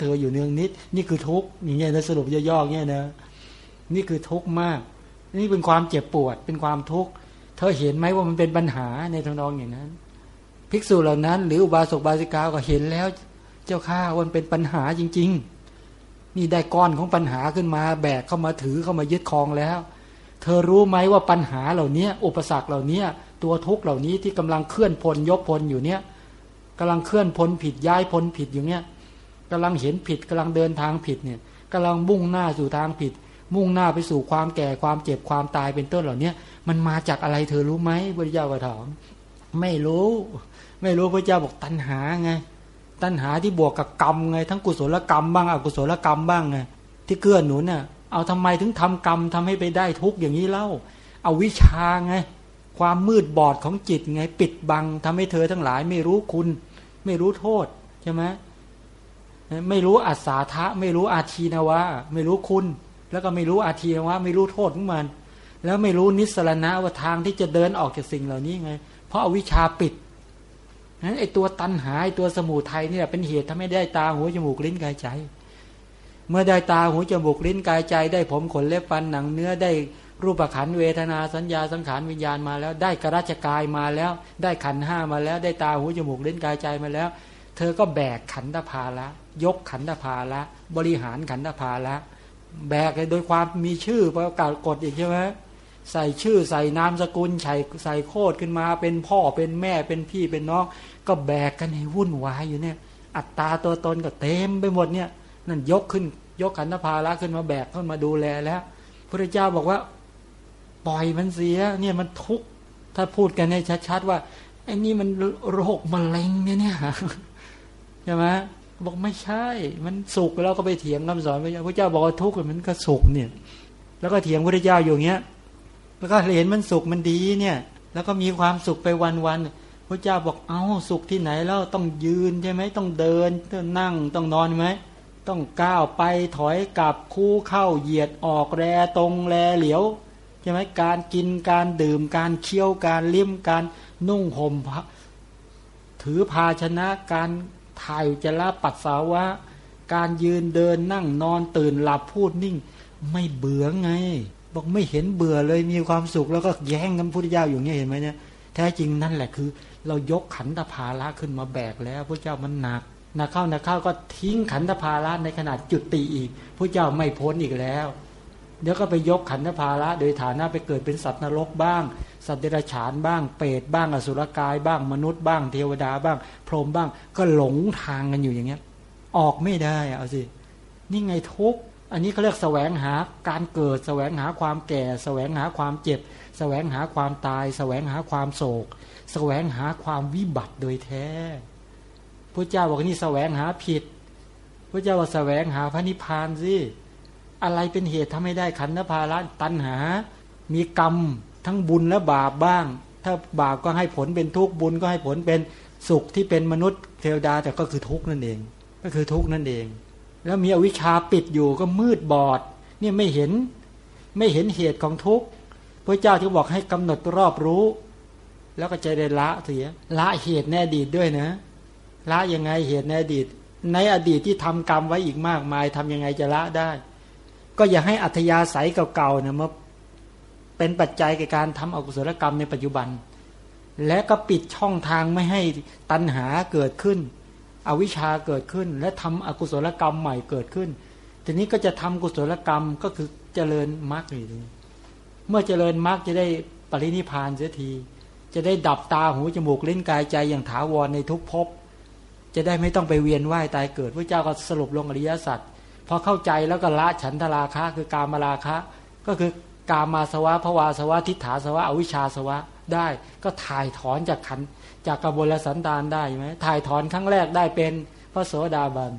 เธออยู่เนืองนิด นี่คือทุกข์อย่างเงี้ยนะสรุปย่อๆเงี้ยนะนี่คือทุกข์มาก นี่เป็นความเจ็บปวด เป็นความทุกข์เธอเห็นไหมว่ามันเป็นปัญหาในทางนองอย่างนั้น ภิกษุเหล่านั้น หรืออุบาสกบาสิกาก็เห็นแล้ว เจ้าข้าวันเป็นปัญหาจริง ๆ นี่ได้ก้อนของปัญหาขึ้นมาแบกเข้ามาถือเข้ามายึดครองแล้ว เธอรู้ไหมว่าปัญหาเหล่านี้อุปสรรคเหล่านี้ตัวทุกข์เหล่านี้ที่กำลังเคลื่อนพลยกพลอยู่เนี้ยกำลังเคลื่อนพลผิดย้ายพลผิดอยู่เนี้ย กำลังเห็นผิดกำลังเดินทางผิดเนี่ยกำลังมุ่งหน้าสู่ทางผิด มุ่งหน้าไปสู่ความแก่ความเจ็บความตายเป็นต้นเหล่านี้มันมาจากอะไรเธอรู้ไหมพระเจ้าก็ถามไม่รู้ ไม่รู้พระเจ้าบอกตัณหาไง ตัณหาที่บวกกับกรรมไง ทั้งกุศลกรรมบ้างอกุศลกรรมบ้างไงที่เกื้อหนุนน่ะเอาทำไมถึงทำกรรมทำให้ไปได้ทุกอย่างนี้เล่า เอาวิชาไง ความมืดบอดของจิตไง ปิดบังทำให้เธอทั้งหลาย ไม่รู้คุณ ไม่รู้โทษใช่ไหม ไม่รู้อัศาทะไม่รู้อาทีนวะ ไม่รู้คุณ แล้วก็ไม่รู้อาทีนวะ ไม่รู้โทษของมัน แล้วไม่รู้นิสรณะว่าทางที่จะเดินออกจากสิ่งเหล่านี้ไง เพราะอาวิชาปิดนั้นไอตัวตันหาไอตัวสมูทัยเนี่ยเป็นเหตุทำให้ได้ตาหูจมูกลิ้นกายใจ เมื่อได้ตาหูจมูกลิ้นกายใจ ได้ผมขนเล็บฟันหนังเนื้อได้รูปขันเวทนาสัญญาสังขารวิญญาณมาแล้ว ได้กระราชกายมาแล้ว ได้ขันห้ามาแล้ว ได้ตาหูจมูกลิ้นกายใจมาแล้ว เธอก็แบกขันธภาละ ยกขันธภาละ บริหารขันธภาละ แบกโดยความมีชื่อประกาศกฎอีกใช่ไหมใส่ชื่อใส่นามสกุลใส่ใส่โคดขึ้นมา เป็นพ่อเป็นแม่เป็นพี่เป็นน้อง ก็แบกกันให้วุ่นวายอยู่เนี่ย อัตตาตัวตนก็เต็มไปหมดเนี่ย นั่นยกขึ้น ยกขันธภาละขึ้นมาแบกขึ้นมาดูแลแล้วพระเจ้าบอกว่าปล่อยมันเสียเนี่ยมันทุกข์ถ้าพูดกันให้ชัดๆว่าไอ้นี่มันโรคมะเร็งเนี่ยเนี่ยใช่ไหม บอกไม่ใช่ มันสุขแล้วก็ไปเถียงคำสอนพระเจ้าพระเจ้าบอกว่าทุกข์มันก็สุขเนี่ย แล้วก็เถียงพระเจ้าอยู่เงี้ย แล้วก็เห็นมันสุขมันดีเนี่ย แล้วก็มีความสุขไปวันๆพระเจ้าบอกเอา้าสุขที่ไหนแล้วต้องยืนใช่ไหมต้องเดินต้องนั่งต้องนอนไหมต้องก้าวไปถอยกลับคู่เข้าเหยียดออกแรตรงแรเหลียวใช่ไหมการกินการดื่มการเคี้ยวการลิ้มการนุ่งห่มถือภาชนะการ ถ่ายจะละปัสสาวะ การยืนเดินนั่งนอนตื่นหลับพูดนิ่ง ไม่เบื่อไง บอกไม่เห็นเบื่อเลยมีความสุขแล้วก็แย่งกันพุทธเจ้าอยู่เงี้ยเห็นไหมเนี่ยแท้จริงนั่นแหละคือ เรายกขันธภาระขึ้นมาแบกแล้วพระเจ้ามันหนักนักเข้านักเข้าก็ทิ้งขันธภาระในขนาดจุดตีอีกพระเจ้าไม่พ้นอีกแล้ว เดี๋ยวก็ไปยกขันธภาระโดยฐานะไปเกิดเป็นสัตว์นรกบ้าง สัตว์เดรัจฉานบ้าง เปรตบ้างอสุรกายบ้างมนุษย์บ้าง เทวดาบ้าง พรหมบ้าง ก็หลงทางกันอยู่อย่างเงี้ย ออกไม่ได้เอาสินี่ไงทุกอันนี้เขาเรียกแสวงหาการเกิด แสวงหาความแก่ แสวงหาความเจ็บ แสวงหาความตาย แสวงหาความโศก แสวงหาความวิบัติโดยแท้พระเจ้าบอกนี่แสวงหาผิดพระเจ้าบอกแสวงหาพระนิพพานสิ อะไรเป็นเหตุทำให้ได้ขันธภาระตัณหา มีกรรมทั้งบุญและบาปบ้าง ถ้าบาปก็ให้ผลเป็นทุกข์บุญก็ให้ผลเป็นสุขที่เป็นมนุษย์เทวดาแต่ก็คือทุกข์นั่นเอง ก็คือทุกข์นั่นเอง แล้วมีอวิชชาปิดอยู่ก็มืดบอดเนี่ยไม่เห็นไม่เห็นเหตุของทุกข์พระเจ้าที่บอกให้กำหนดรอบรู้ แล้วก็ใจได้ละเสียละเหตุในอดีตด้วยนะ ละยังไงเหตุในอดีต ในอดีตที่ทำกรรมไว้อีกมากมายทำยังไงจะละได้ ก็อย่าให้อัธยาศัยเก่าๆเนี่ยมาเป็นปัจจัยในการทำอกุศลกรรมในปัจจุบัน และก็ปิดช่องทางไม่ให้ตัณหาเกิดขึ้น อวิชชาเกิดขึ้น และทำอกุศลกรรมใหม่เกิดขึ้น ทีนี้ก็จะทำกุศลกรรมก็คือเจริญมรรคนี่เมื่อเจริญมรรคจะได้ปรินิพานเสียที จะได้ดับตาหูจมูกเลิ้นกายใจอย่างถาวรในทุกภพจะได้ไม่ต้องไปเวียนว่ายตายเกิดพระเจ้าก็สรุปลงอริยสัจ พอเข้าใจแล้วก็ละฉันทราคะคือกามราคะ ก็คือกามาสวะภวาสวะทิฏฐาสวะอวิชชาสวะได้ก็ถ่ายถอนจากขันจากกระบวนสันดานได้ไหมถ่ายถอนครั้งแรกได้เป็นพระโสดาบัน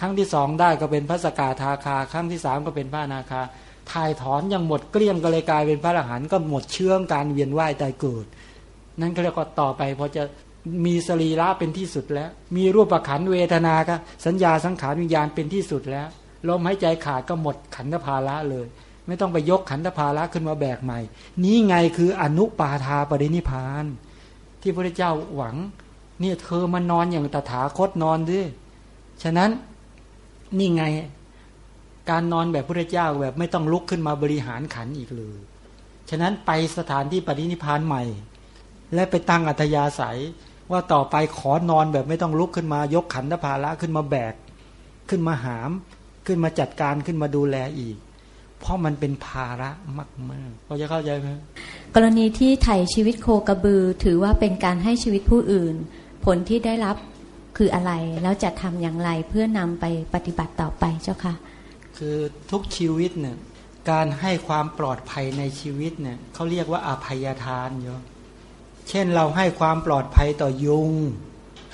ครั้งที่สองได้ก็เป็นพระสกาทาคา ครั้งที่สามก็เป็นพระนาคาถ่ายถอนยังหมดเกลี้ยงก็เลยกลายเป็นพระอรหันต์ก็หมดเชื่องการเวียนว่ายตายเกิด นั่นก็เรียกว่าต่อไปพอจะ มีสรีระเป็นที่สุดแล้ว มีรูปขันเวทนาก็สัญญาสังขารวิญญาณเป็นที่สุดแล้วลมหายใจขาดก็หมดขันธภาระเลย ไม่ต้องไปยกขันธภาระขึ้นมาแบกใหม่ นี้ไงคืออนุปาทาปรินิพาน ที่พระเจ้าหวัง เนี่ยเธอมานอนอย่างตถาคตนอนด้วยฉะนั้นนี่ไงการนอนแบบพระเจ้าแบบไม่ต้องลุกขึ้นมาบริหารขันอีกเลย ฉะนั้นไปสถานที่ปฏินิพานใหม่ และไปตั้งอัธยาศัย ว่าต่อไปขอนอนแบบไม่ต้องลุกขึ้นมายกขันธภาระขึ้นมาแบก ขึ้นมาหาม ขึ้นมาจัดการขึ้นมาดูแลอีก เพราะมันเป็นภาระมากๆพอจะเข้าใจไหมกรณีที่ไถ่ชีวิตโคกระบือ ถือว่าเป็นการให้ชีวิตผู้อื่น ผลที่ได้รับคืออะไรแล้วจะทำอย่างไรเพื่อนำไปปฏิบัติต่อไปเจ้าค่ะ คือทุกชีวิตเนี่ยการให้ความปลอดภัยในชีวิตเนี่ยเขาเรียกว่าอภัยทานโย เช่นเราให้ความปลอดภัยต่อยุง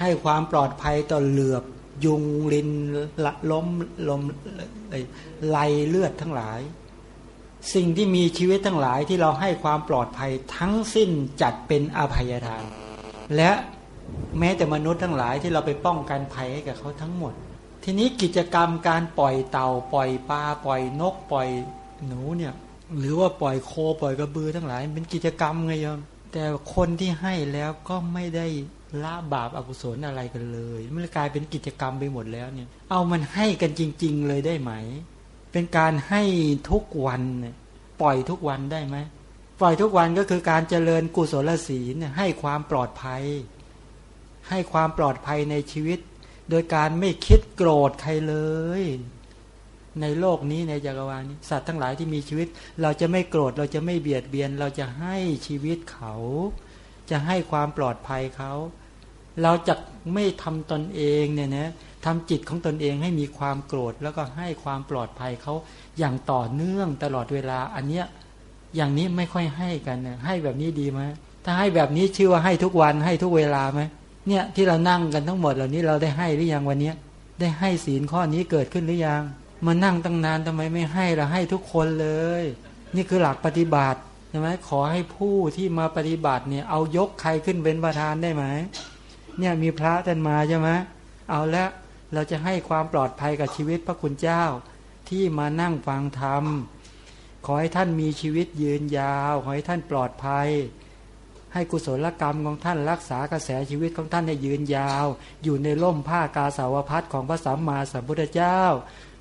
ให้ความปลอดภัยต่อเหลือบ ยุงลินละล้มลมไหลเลือดทั้งหลาย สิ่งที่มีชีวิตทั้งหลายที่เราให้ความปลอดภัยทั้งสิ้นจัดเป็นอภัยทาน และแม้แต่มนุษย์ทั้งหลายที่เราไปป้องกันภัยให้กับเขาทั้งหมด ทีนี้กิจกรรมการปล่อยเต่าปล่อยปลาปล่อยนกปล่อยหนูเนี่ยหรือว่าปล่อยโคปล่อยกระบือทั้งหลายเป็นกิจกรรมไงโยม แต่คนที่ให้แล้วก็ไม่ได้ละบาปอากุศลอะไรกันเลย มันกลายเป็นกิจกรรมไปหมดแล้วเนี่ย เอามันให้กันจริง ๆ เลยได้ไหม เป็นการให้ทุกวันปล่อยทุกวันได้ไหมปล่อยทุกวันก็คือการเจริญกุศลศีลให้ความปลอดภัย ให้ความปลอดภัยในชีวิต โดยการไม่คิดโกรธใครเลย ในโลกนี้ในจักรวาลนี้สัตว์ทั้งหลายที่มีชีวิต เราจะไม่โกรธเราจะไม่เบียดเบียน เราจะให้ชีวิตเขา จะให้ความปลอดภัยเขา เราจะไม่ทำตนเองเนี่ยนะทำจิตของตนเองให้มีความโกรธ แล้วก็ให้ความปลอดภัยเขาอย่างต่อเนื่องตลอดเวลาอันเนี้ยอย่างนี้ไม่ค่อยให้กันนะให้แบบนี้ดีไหมถ้าให้แบบนี้ชื่อว่าให้ทุกวันให้ทุกเวลาไหมเนี่ยที่เรานั่งกันทั้งหมดเหล่านี้เราได้ให้หรือยังวันนี้ได้ให้ศีลข้อนี้เกิดขึ้นหรือยัง มานั่งตั้งนานทำไมไม่ให้เราให้ทุกคนเลย นี่คือหลักปฏิบัติใช่ไหมขอให้ผู้ที่มาปฏิบัติเนี่ย เอายกใครขึ้นเป็นประธานได้ไหมเนี่ยมีพระท่านมาใช่ไหมเอาละเราจะให้ความปลอดภัยกับชีวิตพระคุณเจ้า ที่มานั่งฟังธรรมขอให้ท่านมีชีวิตยืนยาว ขอให้ท่านปลอดภัย ให้กุศลกรรมของท่านรักษากระแสชีวิตของท่านให้ยืนยาว อยู่ในร่มผ้ากาสาวพัดของพระสัมมาสัมพุทธเจ้า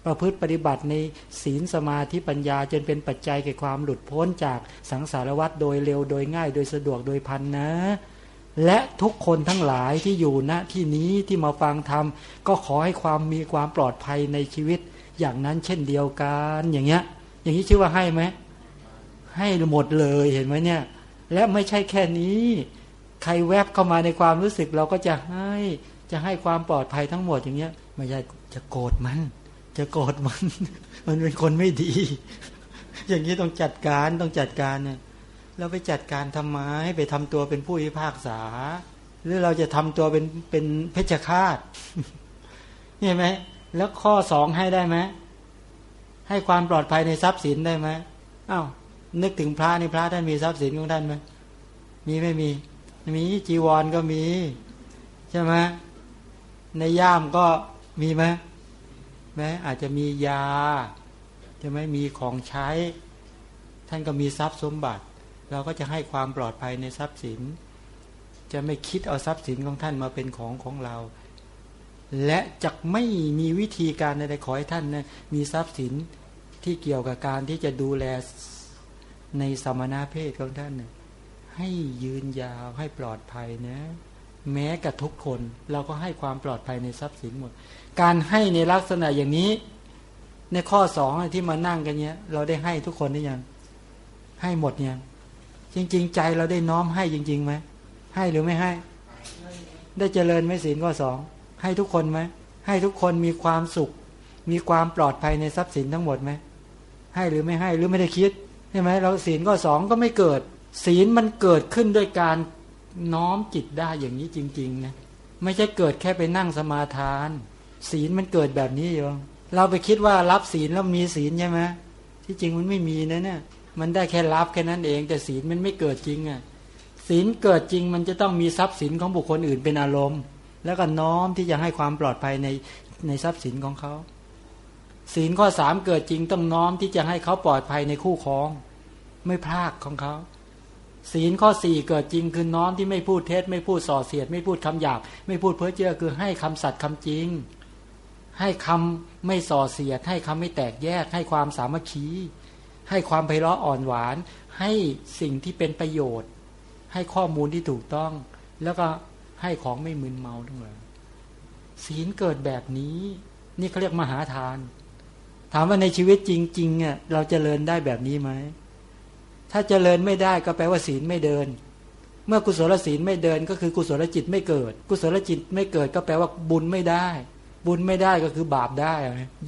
ประพฤติปฏิบัติในศีลสมาธิปัญญาจนเป็นปัจจัยแก่ความหลุดพ้นจากสังสารวัฏโดยเร็วโดยง่ายโดยสะดวกโดยพันนะ และทุกคนทั้งหลายที่อยู่ณที่นี้ที่มาฟังธรรมก็ขอให้ความมีความปลอดภัยในชีวิต อย่างนั้นเช่นเดียวกันอย่างเงี้ย อย่างนี้ชื่อว่าให้ไหมให้หมดเลยเห็นไหมเนี่ย และไม่ใช่แค่นี้ ใครแวบเข้ามาในความรู้สึกเราก็จะให้จะให้ความปลอดภัยทั้งหมดอย่างเงี้ยไม่ใช่จะโกรธมัน จะโกรธมัน มันเป็นคนไม่ดี อย่างนี้ต้องจัดการต้องจัดการเนี่ยเราไปจัดการทำไมไปทำตัวเป็นผู้พิพากษา หรือเราจะทำตัวเป็นเป็นเพชฌฆาตเห็นไหมแล้วข้อสองให้ได้ไหมให้ความปลอดภัยในทรัพย์สินได้ไหมอ้าวนึกถึงพระนี่พระท่านมีทรัพย์สินของท่านไหมมีไม่มี มีจีวรก็มี ใช่ไหมในย่ามก็มีไหม แม้อาจจะมียาใช่ไหมมีของใช้ ท่านก็มีทรัพย์สมบัติ เราก็จะให้ความปลอดภัยในทรัพย์สิน จะไม่คิดเอาทรัพย์สินของท่านมาเป็นของของเรา และจะไม่มีวิธีการใดๆขอให้ท่านนะมีทรัพย์สินที่เกี่ยวกับการที่จะดูแลในสมณะเพศของท่านให้ยืนยาวให้ปลอดภัยนะ แม้กับทุกคนเราก็ให้ความปลอดภัยในทรัพย์สินหมด การให้ในลักษณะอย่างนี้ ในข้อสองที่มานั่งกันเนี้ย เราได้ให้ทุกคนได้ยัง ให้หมดเนี่ยจริง ๆ ใจเราได้น้อมให้จริงๆไหมให้หรือไม่ให้ ได้เจริญไม่ศีลข้อสองให้ทุกคนไหมให้ทุกคนมีความสุข มีความปลอดภัยในทรัพย์สินทั้งหมดไหมให้หรือไม่ให้หรือไม่ได้คิดใช่ไหมเราศีลก็สองก็ไม่เกิด ศีลมันเกิดขึ้นด้วยการน้อมจิตได้อย่างนี้จริง ๆ นะ ไม่ใช่เกิดแค่ไปนั่งสมาทาน ศีลมันเกิดแบบนี้โยมเราไปคิดว่ารับศีลแล้วมีศีลใช่ไหมที่จริงมันไม่มีนะเนี่ย มันได้แค่รับแค่นั้นเอง แต่ศีลมันไม่เกิดจริงอะศีลเกิดจริงมันจะต้องมีทรัพย์สินของบุคคลอื่นเป็นอารมณ์ แล้วก็น้อมที่จะให้ความปลอดภัยในในทรัพย์สินของเขาศีลข้อสามเกิดจริงต้องน้อมที่จะให้เขาปลอดภัยในคู่ครอง ไม่พลากของเขาศีลข้อสี่เกิดจริงคือน้อมที่ไม่พูดเท็จไม่พูดส่อเสียด ไม่พูดคำหยาบ ไม่พูดเพ้อเจ้อคือให้คำสัตย์คำจริง ให้คำไม่ส่อเสียด ให้คำไม่แตกแยก ให้ความสามัคคี ให้ความไพเราะอ่อนหวาน ให้สิ่งที่เป็นประโยชน์ ให้ข้อมูลที่ถูกต้อง แล้วก็ให้ของไม่มึนเมาทั้งหลายศีลเกิดแบบนี้ นี่เขาเรียกมหาทาน ถามว่าในชีวิตจริงๆเนี่ยเราจเจริญได้แบบนี้ไหม ถ้าเจริญไม่ได้ก็แปลว่าศีลไม่เดิน เมื่อกุศลศีลไม่เดินก็คือกุศลจิตไม่เกิด กุศลจิตไม่เกิดก็แปลว่าบุญไม่ได้ บุญไม่ได้ก็คือบาปได้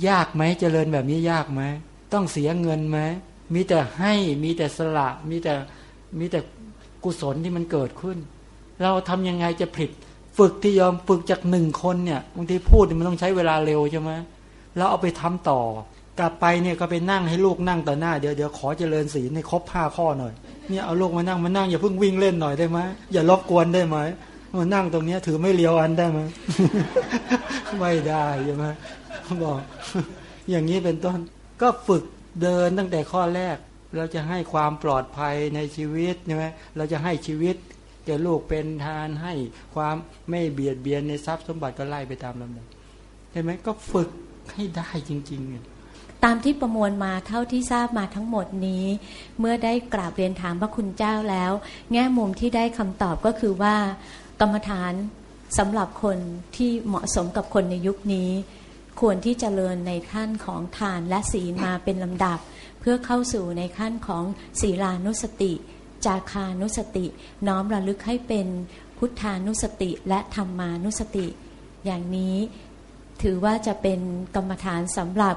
ยากไหมเจริญแบบนี้ยากไหมต้องเสียเงินไหมมีแต่ให้มีแต่สละ มีแต่มีแต่กุศลที่มันเกิดขึ้น เราทำยังไงจะผลิตฝึกที่ยอมฝึกจากหนึ่งคนเนี่ยบางทีพูดมันต้องใช้เวลาเร็วใช่ไหมแล้วเอาไปทำต่อ กลับไปเนี่ยก็ไปนั่งให้ลูกนั่งต่อหน้าเดี๋ยวเดี๋ยวขอเจริญศีลในครบห้าข้อหน่อยเนี่ยเอาลูกมานั่งมานั่งอย่าเพิ่งวิ่งเล่นหน่อยได้ไหมอย่ารบกวนได้ไหม มานั่งตรงนี้ถือไม่เลี้ยวอันได้ไหมไม่ได้ใช่ไหมบอกอย่างนี้เป็นต้น ก็ฝึกเดินตั้งแต่ข้อแรก เราจะให้ความปลอดภัยในชีวิตใช่ไหมเราจะให้ชีวิตแก่ลูกเป็นทานให้ความไม่เบียดเบียนในทรัพย์สมบัติก็ไล่ไปตามลำดับเห็นไหมก็ฝึกให้ได้จริงๆตามที่ประมวลมาเท่าที่ทราบมาทั้งหมดนี้ เมื่อได้กราบเรียนถามพระคุณเจ้าแล้ว แง่มุมที่ได้คำตอบก็คือว่า กรรมฐานสำหรับคนที่เหมาะสมกับคนในยุคนี้ ควรที่จเจริญในขั้นของทานและศีลมาเป็นลำดับ เพื่อเข้าสู่ในขั้นของศีลานุสติ จาคานุสติ น้อมระลึกให้เป็นพุทธานุสติและธรรมานุสติ อย่างนี้ถือว่าจะเป็นกรรมฐานสำหรับ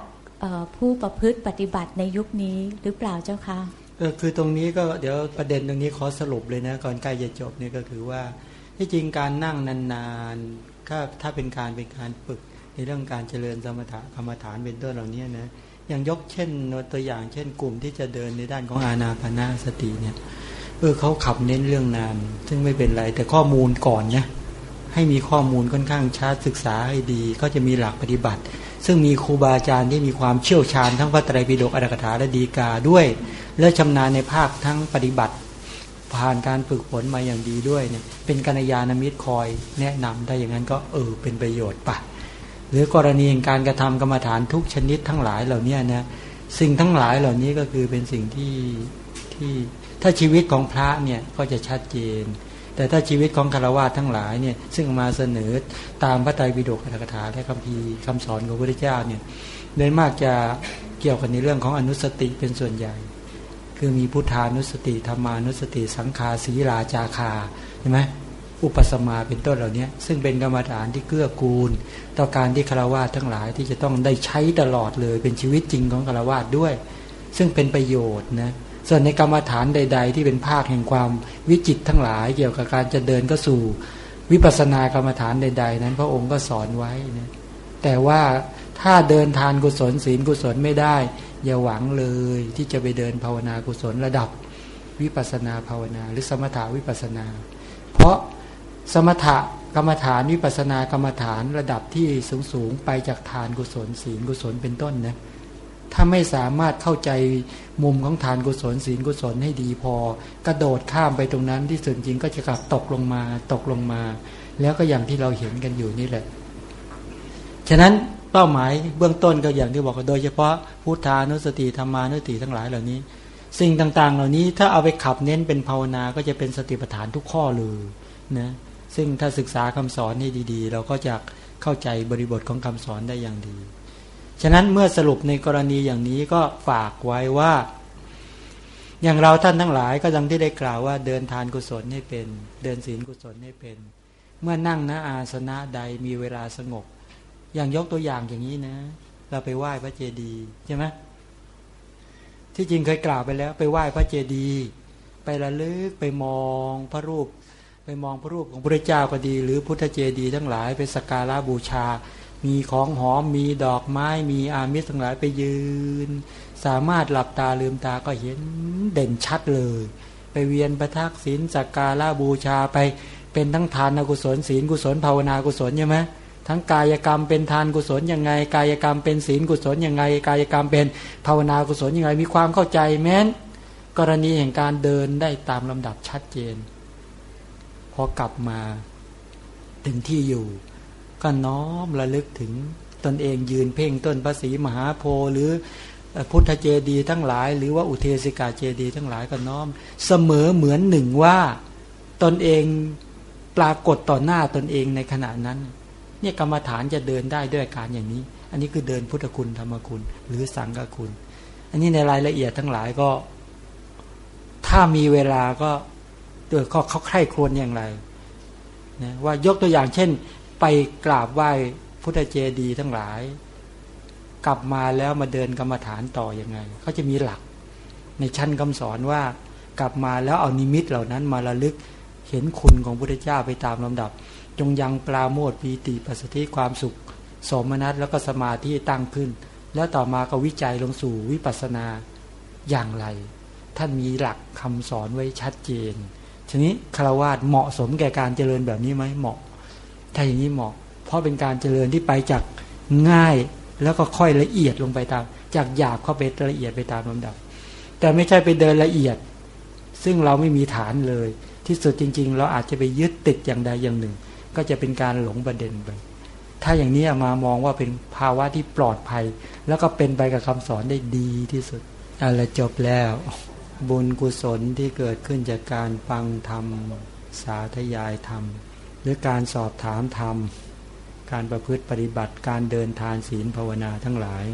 ผู้ประพฤติปฏิบัติในยุคนี้หรือเปล่าเจ้าคะเออคือตรงนี้ก็เดี๋ยวประเด็นตรงนี้ขอสรุปเลยนะก่อนใกล้จะจบนี่ก็คือว่า ที่จริงการนั่งนานๆ ถ้าถ้าเป็นการเป็นการฝึกในเรื่องการเจริญสมถะกรรมฐานเป็นต้นเหล่านี้นะอย่างยกเช่นตัวอย่างเช่นกลุ่มที่จะเดินในด้านของอาณาปณะสติเนี่ยเออเขาขับเน้นเรื่องนาน ซึ่งไม่เป็นไร แต่ข้อมูลก่อนนะให้มีข้อมูลค่อนข้างชัดศึกษาให้ดี ก็จะมีหลักปฏิบัติ ซึ่งมีครูบาอาจารย์ที่มีความเชี่ยวชาญทั้งพระไตรปิฎกอัตถกถาและดีกาด้วย และชำนาญในภาคทั้งปฏิบัติ ผ่านการฝึกฝนมาอย่างดีด้วยเนี่ยเป็นกัญญาณมิตรคอยแนะนำได้อย่างนั้นก็เออเป็นประโยชน์ปะหรือกรณีการกระทำกรรมฐานทุกชนิดทั้งหลายเหล่านี้นะสิ่งทั้งหลายเหล่านี้ก็คือเป็นสิ่งที่ที่ถ้าชีวิตของพระเนี่ยก็จะชัดเจน แต่ถ้าชีวิตของคารวะทั้งหลายเนี่ยซึ่งมาเสนอตามพระไตรปิฎกอัตถกถาและคำพีคำสอนของพระพุทธเจ้าเนี่ยโดยมากจะเกี่ยวกันในเรื่องของอนุสติเป็นส่วนใหญ่ คือมีพุทธานุสติธรรมานุสติ สังคาศีลาจาคาใช่ไหมอุปสมาเป็นต้นเหล่านี้ซึ่งเป็นกรรมฐานที่เกื้อกูล ต่อการที่คารวะทั้งหลายที่จะต้องได้ใช้ตลอดเลยเป็นชีวิตจริงของคารวะด้วย ซึ่งเป็นประโยชน์นะส่วนในกรรมฐานใด ๆ ที่เป็นภาคแห่งความวิจิตทั้งหลาย เกี่ยวกับการจะเดินก็สู่วิปัสสนากรรมฐานใด ๆ นั้น พระองค์ก็สอนไว้นะแต่ว่าถ้าเดินทานกุศลศีลกุศลไม่ได้ อย่าหวังเลยที่จะไปเดินภาวนากุศลระดับวิปัสนาภาวนา หรือสมถาวิปัสนา เพราะสมถะกรรมฐานวิปัสนากรรมฐานระดับที่สูงสูงไปจากทานกุศลศีลกุศลเป็นต้นนะถ้าไม่สามารถเข้าใจมุมของทานกุศลศีลกุศลให้ดีพอ กระโดดข้ามไปตรงนั้นที่ส่วนจริงก็จะกลับตกลงมาตกลงมา แล้วก็อย่างที่เราเห็นกันอยู่นี่แหละ ฉะนั้น เป้าหมายเบื้องต้นก็อย่างที่บอกโดยเฉพาะพุทธานุสติธรรมานุสติทั้งหลายเหล่านี้ สิ่งต่างๆ เหล่านี้ถ้าเอาไปขับเน้นเป็นภาวนาก็จะเป็นสติปัฏฐานทุกข้อเลยนะซึ่งถ้าศึกษาคำสอนนี่ดีๆ เราก็จะเข้าใจบริบทของคำสอนได้อย่างดี ฉะนั้นเมื่อสรุปในกรณีอย่างนี้ก็ฝากไว้ว่า อย่างเราท่านทั้งหลายก็ดังที่ได้กล่าวว่าเดินทานกุศลให้เป็น เดินศีลกุศลให้เป็น เมื่อนั่งณอาสนะใดมีเวลาสงบ อย่างยกตัวอย่างอย่างนี้นะ เราไปไหว้พระเจดีย์ใช่ไหมที่จริงเคยกล่าวไปแล้ว ไปไหว้พระเจดีย์ไประลึกไปมองพระรูป ไปมองพระรูปของพระเจ้าก็ดี หรือพุทธเจดีย์ทั้งหลายไปสักการะบูชา มีของหอมมีดอกไม้มีอามิสทั้งหลายไปยืน สามารถหลับตาลืมตาก็เห็นเด่นชัดเลย ไปเวียนประทักษิณสักการะบูชาไปเป็นทั้งทานกุศลศีลกุศลภาวนากุศลใช่ไหม ทั้งกายกรรมเป็นทานกุศลยังไง กายกรรมเป็นศีลกุศลยังไง กายกรรมเป็นภาวนากุศลยังไง มีความเข้าใจแม้น กรณีแห่งการเดินได้ตามลำดับชัดเจน พอกลับมาถึงที่อยู่ ก็น้อมระลึกถึงตนเองยืนเพ่งต้นพระศรีมหาโพหรือพุทธเจดีย์ทั้งหลาย หรือว่าอุเทสิกาเจดีย์ทั้งหลายก็น้อม เสมอเหมือนหนึ่งว่าตนเองปรากฏต่อหน้าตนเองในขณะนั้น เนี่ยกรรมฐานจะเดินได้ด้วยการอย่างนี้ อันนี้คือเดินพุทธคุณธรรมคุณ หรือสังฆคุณ อันนี้ในรายละเอียดทั้งหลายก็ ถ้ามีเวลาก็โดยเขาเขาใคร่ครวญอย่างไรนะว่ายกตัวอย่างเช่น ไปกราบไหว้พุทธเจดีทั้งหลาย กลับมาแล้วมาเดินกรรมฐานต่ออยังไงเขาจะมีหลัก ในชั้นคำสอนว่ากลับมาแล้วเอานิมิตเหล่านั้นมาระลึกเห็นคุณของพระเจ้าไปตามลำดับ จงยังปลาโมดปีติปัสสติความสุข สมนัตแล้วก็สมาธิตั้งขึ้น แล้วต่อมาก็วิจัยลงสู่วิปัสนาอย่างไร ท่านมีหลักคำสอนไว้ชัดเจน ทีนี้คารวาสเหมาะสมแก่การเจริญแบบนี้ไหมเหมาะ ถ้าอย่างนี้เหมาะ เพราะเป็นการเจริญที่ไปจากง่ายแล้วก็ค่อยละเอียดลงไปตาม จากหยาบเข้าไปละเอียดไปตามลำดับ แต่ไม่ใช่ไปเดินละเอียด ซึ่งเราไม่มีฐานเลย ที่สุดจริง ๆ เราอาจจะไปยึดติดอย่างใดอย่างหนึ่ง ก็จะเป็นการหลงประเด็นไปถ้าอย่างนี้มามองว่าเป็นภาวะที่ปลอดภัย แล้วก็เป็นไปกับคำสอนได้ดีที่สุดอะไรจบแล้ว บุญกุศลที่เกิดขึ้นจากการฟังธรรม สาธยายธรรม หรือการสอบถามธรรม การประพฤติปฏิบัติการเดินทานศีลภาวนาทั้งหลาย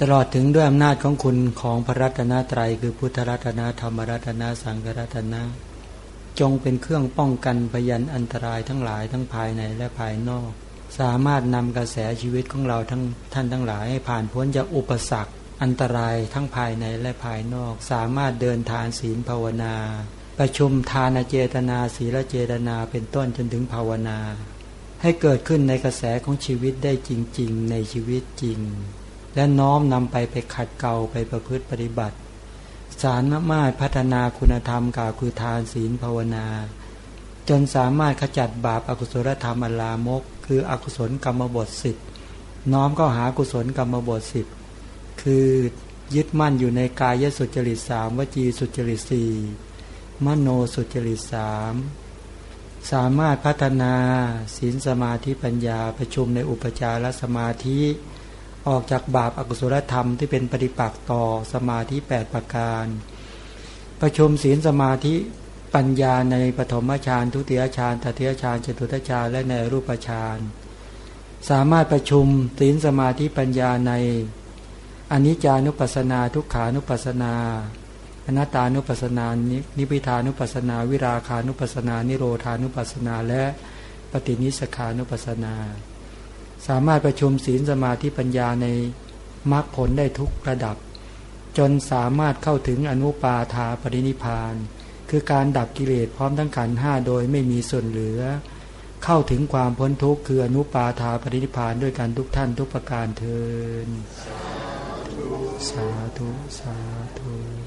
ตลอดถึงด้วยอำนาจของคุณของพระรัตนตรัยคือพุทธรัตนธรรมรัตนสังฆรัตนา จงเป็นเครื่องป้องกันพยันอันตรายทั้งหลายทั้งภายในและภายนอก สามารถนำกระแสชีวิตของเราทั้งท่านทั้งหลายให้ผ่านพ้นจากอุปสรรค อันตรายทั้งภายในและภายนอก สามารถเดินทานศีลภาวนา ประชุมทานเจตนาศีลเจตนาเป็นต้นจนถึงภาวนา ให้เกิดขึ้นในกระแสของชีวิตได้จริง ๆ ในชีวิตจริง และน้อมนำไปไปขัดเกลาไปประพฤติปฏิบัติ สารมาพัฒนาคุณธรรมกาคือทานศีลภาวนา จนสามารถขจัดบาปอากุศลธรรมอลามก คืออกุศลกรรมบทสิบน้อมก็หากุศลกรรมบทสิบคือยึดมั่นอยู่ในกายสุจริตสามวจีสุจริตสี่มโนสุจริตสามสามารถพัฒนาศีลสมาธิปัญญาประชุมในอุปจารสมาธิ ออกจากบาปอากุศลธรรมที่เป็นปฏิปักษ์ต่อสมาธิ 8 ประการ ประชุมศีลสมาธิปัญญาในปฐมฌานทุติยฌานตติยฌานจตุตฌานและในรูปฌานสามารถประชุมศีลสมาธิปัญญาในอนิจจานุปัสสนาทุกขานุปัสสนาอนัตตานุปัสสนานิพิทานุปัสสนาวิราคานุปัสสนานิโรธานุปัสสนาและปฏินิสขานุปัสสนา สามารถประชุมศีลสมาธิปัญญาในมรรคผลได้ทุกระดับ จนสามารถเข้าถึงอนุปาทาปรินิพาน คือการดับกิเลสพร้อมทั้งขันห้าโดยไม่มีส่วนเหลือ เข้าถึงความพ้นทุกข์คืออนุปาทาปรินิพานด้วยการทุกท่านทุกประการเทินสาธุสาธุ